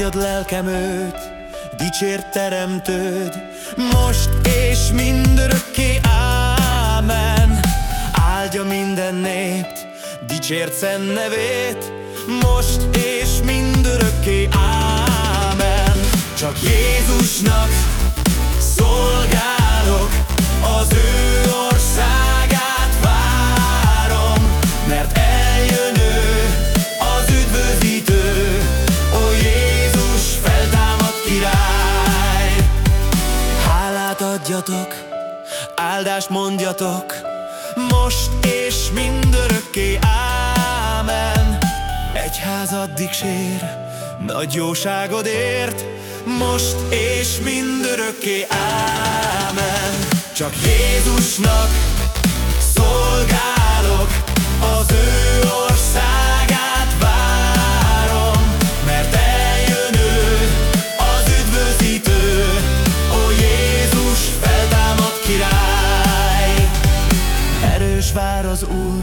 Áldjad lelkem őt, dicsért teremtőd. Most és mindörökké, ámen. Áldja minden nép, dicsért szent nevét. Most és mindörökké, ámen. Csak Jézusnak szolgálok Az ő Hálát adjatok, áldást mondjatok. Most és mindörökké, ámen. Egyházad dicsér, nagy jóságodért Most és mindörökké, ámen. Csak Jézusnak szolgálok Az ő Vár az Úr,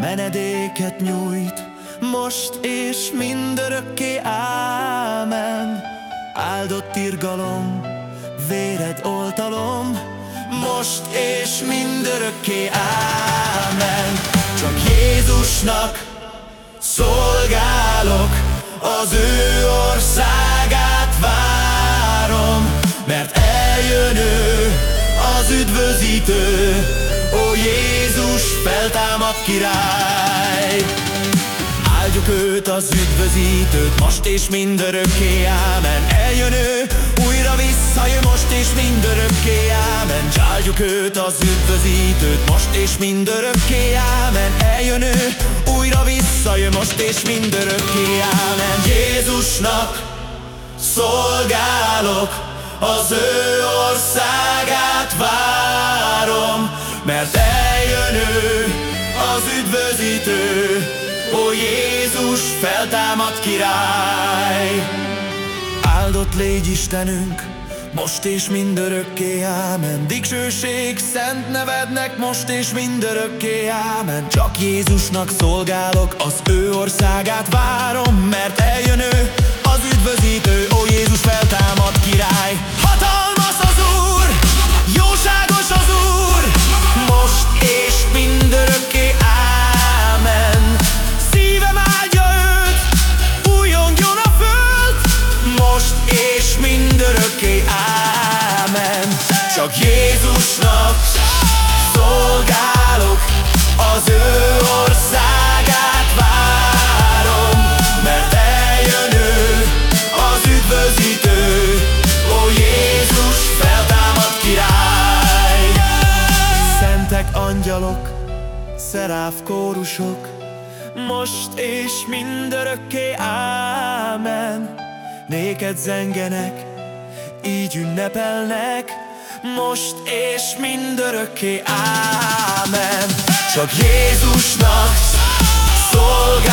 menedéket nyújt Most és mindörökké, ámen. Áldott irgalom, véred oltalom Most és mindörökké, ámen. Csak Jézusnak szolgálok Az ő országát várom Mert eljön ő, az üdvözítő Ó Jézus, feltámad király. Áldjuk őt az üdvözítőt Most és mindörökké, ámen. Eljön ő, újra visszajön Most és mindörökké, ámen. Áldjuk őt az üdvözítőt Most és mindörökké, ámen. Eljön ő, újra visszajön Most és mindörökké, ámen. Jézusnak szolgálok Az ő országát várom Mert eljön ő, az üdvözítő Ó Jézus, feltámad király. Áldott légy Istenünk, most és mindörökké, ámen. Dicsőség szent nevednek, most és mindörökké, ámen. Csak Jézusnak szolgálok, az ő országát várom Mert eljön ő, az üdvözítő, ó Jézus feltámad Jézusnak szolgálok Az ő országát várom Mert eljön ő, az üdvözítő Ó Jézus, feltámad király. Szentek angyalok, szeráf kórusok Most és mindörökké, ámen. Néked zengenek, így ünnepelnek most és mindörökké. Ámen. Csak Jézusnak szól.